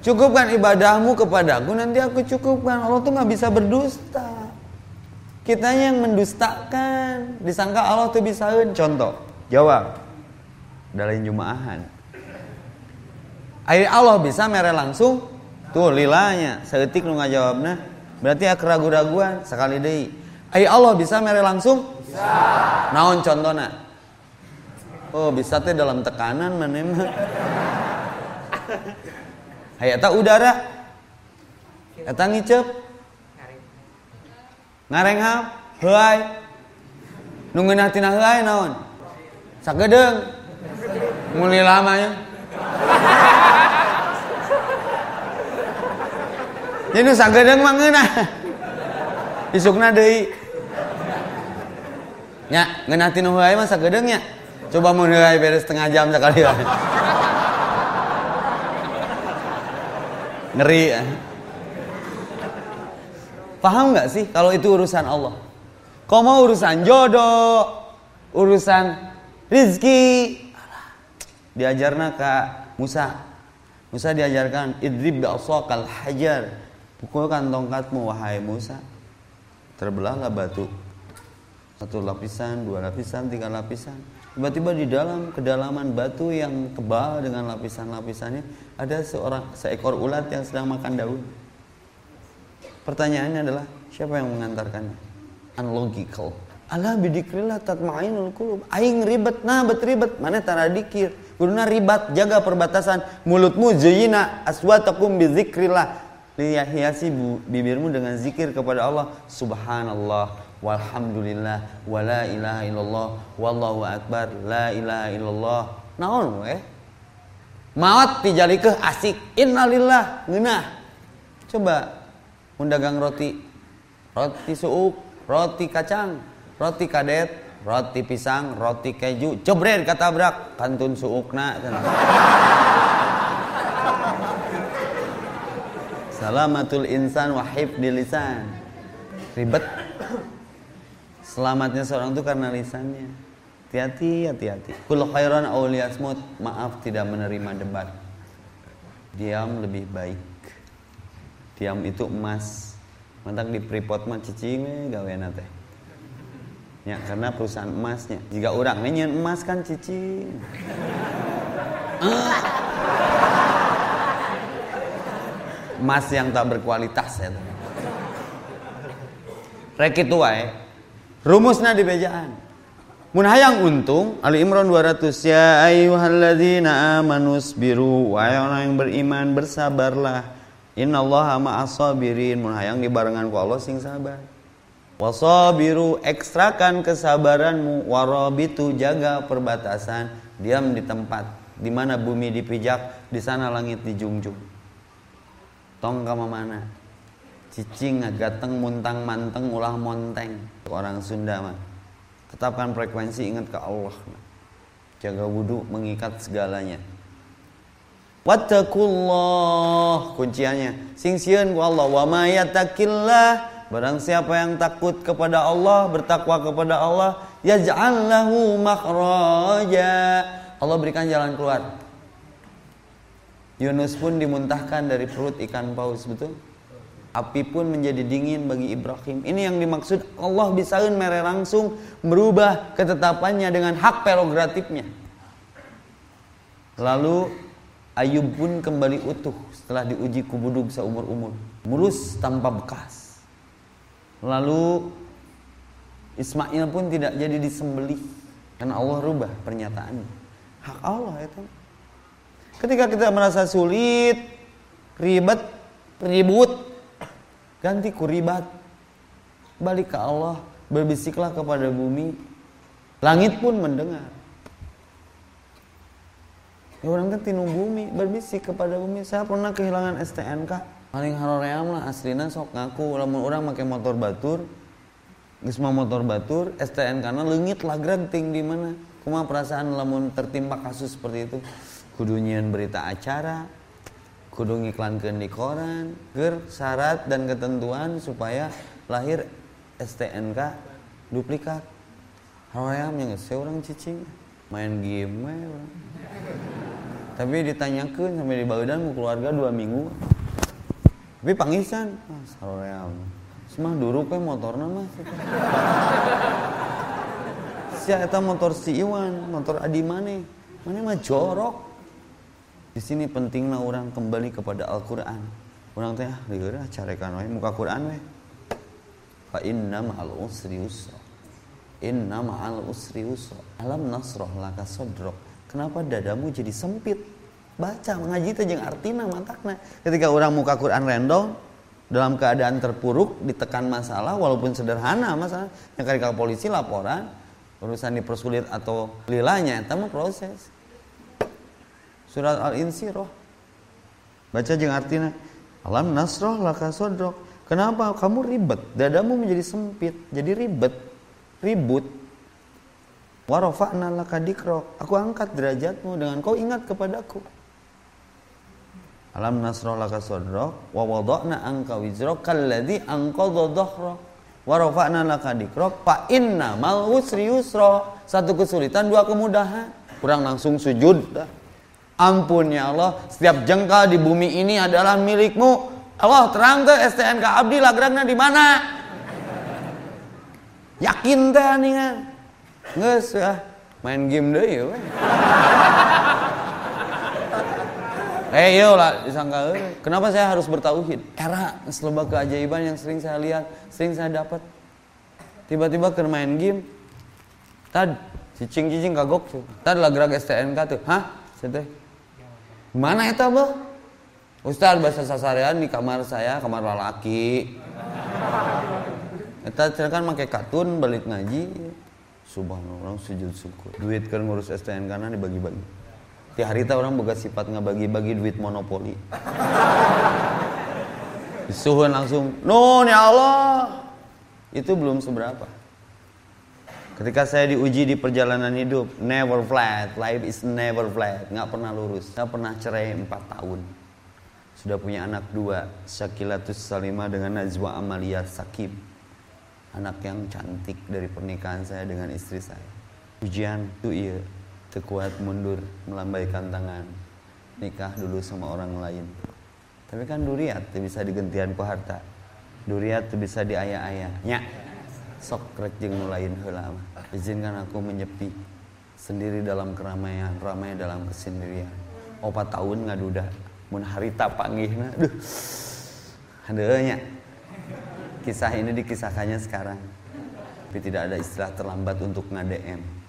Cukupkan ibadahmu kepadaku nanti aku cukupkan. Allah tuh nggak bisa berdusta. Kita yang mendustakan. Disangka Allah tuh bisa Contoh, jawab. Dalam jumaahan. Air Allah bisa mere langsung. Tuh lilanya. Seetik lu nggak jawabnya. Berarti ya keraguan-raguan sekali deh. Air Allah bisa mere langsung? Bisa. Naon contohnya? Oh bisa teh dalam tekanan mana. Hayata udara. Eta ngicep. Ngarenghap, heuai. Nu ngeunah tina heuai naon? Sagedeung. Muli lamanya. Jadi nu sagedeung mah ngeunah. Isukna deui. Nya, ngeunah tina heuai mah sagedeung nya. Coba mun beres setengah jam sekali Ngeri. Ya. Paham nggak sih kalau itu urusan Allah? Kau mau urusan jodoh, urusan rizki, diajarna ke Musa. Musa diajarkan idrib bi'asaqal hajar. Pukulkan tongkatmu wahai Musa. Terbelahlah batu. Satu lapisan, dua lapisan, tiga lapisan. Tiba-tiba di dalam kedalaman batu yang tebal dengan lapisan-lapisannya ada seorang seekor ulat yang sedang makan daun. Pertanyaannya adalah siapa yang mengantarkannya? Unlogical. Allah bidikrillah tatma'inul qulub. Aing ribet, nah bet ribet. Mana tara dikir. Kuduna ribat, jaga perbatasan mulutmu zuyina aswatakum bizikrillah. Hiasi bibirmu dengan zikir kepada Allah. Subhanallah, walhamdulillah, wala ilaha illallah, wallahu akbar, la ilaha illallah. Naon we? Maut tijalikeun asik. Innalillah, ngeunah. Coba mun dagang roti. Roti suuk, roti kacang, roti kadet, roti pisang, roti keju, cebret katabrak kantun suukna Salamatul insan wahib di lisan. Ribet. Selamatnya seorang itu karena lisannya. Hati-hati, hati-hati. Kul khairan awliyasmut. Maaf tidak menerima debat. Diam lebih baik. Diam itu emas. Mantak di Freeport mah cicing gawe teh. Ya, karena perusahaan emasnya. Jika orang nyen emas kan cicing. Emas yang tak berkualitas ya. Rek itu wae. Rumusna di bejaan. Mun hayang untung Ali Imran 200 ya ayyuhalladzina amanus biru wahai orang yang beriman bersabarlah. Innallaha ma'as sabirin mun hayang dibarengan ku Allah sing sabar. Wasabiru ekstrakan kesabaranmu. Warabitu jaga perbatasan. Diam di tempat di mana bumi dipijak di sana langit dijunjung. Tong kama mana cicing gateng muntang manteng ulah monteng orang Sunda mah tetapkan frekuensi ingat ke Allah jaga wudhu mengikat segalanya Wattaqullah kunciannya. Sing sieun ku Allah wa may yattaqillah barang siapa yang takut kepada Allah, bertakwa kepada Allah, yaj'al lahu makhraja. Allah berikan jalan keluar. Yunus pun dimuntahkan dari perut ikan paus, betul? Api pun menjadi dingin bagi Ibrahim. Ini yang dimaksud Allah bisa mere langsung merubah ketetapannya dengan hak prerogatifnya. Lalu Ayub pun kembali utuh setelah diuji kubudug seumur-umur. Mulus tanpa bekas. Lalu Ismail pun tidak jadi disembelih karena Allah rubah pernyataannya. Hak Allah itu. Ketika kita merasa sulit, ribet, ribut, ganti kuribat. Balik ke Allah, berbisiklah kepada bumi. Langit pun mendengar. Ya orang kan tinu bumi berbisik kepada bumi. Saya pernah kehilangan STNK. Paling haroream lah aslinya sok ngaku. Lamun orang pakai motor batur, geus motor batur, STNK karena lengit lah ting di mana. Kuma perasaan lamun tertimpa kasus seperti itu. Kudu berita acara, kudu ngiklankeun di koran, ger syarat dan ketentuan supaya lahir STNK duplikat. Haroream yang saya orang cicing main game we tapi ditanyakan sampai di badan mau keluarga dua minggu. Tapi pangisan ah, saroream semah dulu pe motornya mah si eta motor si Iwan motor Adi Mane. Mana mah jorok di sini pentinglah orang kembali kepada Al-Quran orang teh ah lieur carekan wae muka Quran we fa inna ma'al usri usra inna ma'al usri usra alam nasroh laka sodrok Kenapa dadamu jadi sempit? Baca, mengaji itu yang artinya mantakna. Ketika orang muka Quran random, dalam keadaan terpuruk, ditekan masalah, walaupun sederhana masalah, yang ketika polisi laporan, urusan dipersulit atau lilanya, itu proses. Surat Al-Insiroh. Baca jeng artinya, Alam nasroh laka sodrok. Kenapa kamu ribet? Dadamu menjadi sempit, jadi ribet, ribut. Warofa'na laka dikrok. Aku angkat derajatmu dengan kau ingat kepadaku. Alam nasroh laka sodrok. Wa wadokna angka wizrok. Kalladhi angkodho dohro. Warofa'na laka dikrok. Fa inna mal usri yusro. Satu kesulitan, dua kemudahan. Kurang langsung sujud. Ampun ya Allah. Setiap jengkal di bumi ini adalah milikmu. Allah terang ke STNK Abdi lagrangnya di mana? Yakin teh aningan. Nges ah, main game deh ya. Eh yo lah disangka Kenapa saya harus bertauhid? Era selebah keajaiban yang sering saya lihat, sering saya dapat. Tiba-tiba ke main game. Tad cicing-cicing kagok tuh. Tad lagrag STNK tuh. Hah? Sete. Mana itu, Bu? Ustaz bahasa sasarean di kamar saya, kamar lelaki. Kita kan pakai katun balik ngaji. Subhanallah sujud syukur. Duit kan ngurus STN karena dibagi-bagi. Ti hari ta orang boga sifat ngabagi-bagi duit monopoli. Disuhun langsung, "Nun ya Allah." Itu belum seberapa. Ketika saya diuji di perjalanan hidup, never flat, life is never flat, nggak pernah lurus. Saya pernah cerai 4 tahun. Sudah punya anak dua, Syakilatus Salimah dengan Najwa Amalia Sakim anak yang cantik dari pernikahan saya dengan istri saya. Ujian itu iya, terkuat mundur, melambaikan tangan, nikah dulu sama orang lain. Tapi kan duriat bisa digentian ku harta. Duriat bisa diaya-aya. Nya, sok rek jeung lain heula Izinkan aku menyepi sendiri dalam keramaian, ramai dalam kesendirian. Opat tahun ngaduda, mun harita panggihna, duh. Hadeunya. Kisah ini dikisahkannya sekarang. Tapi tidak ada istilah terlambat untuk nge-DM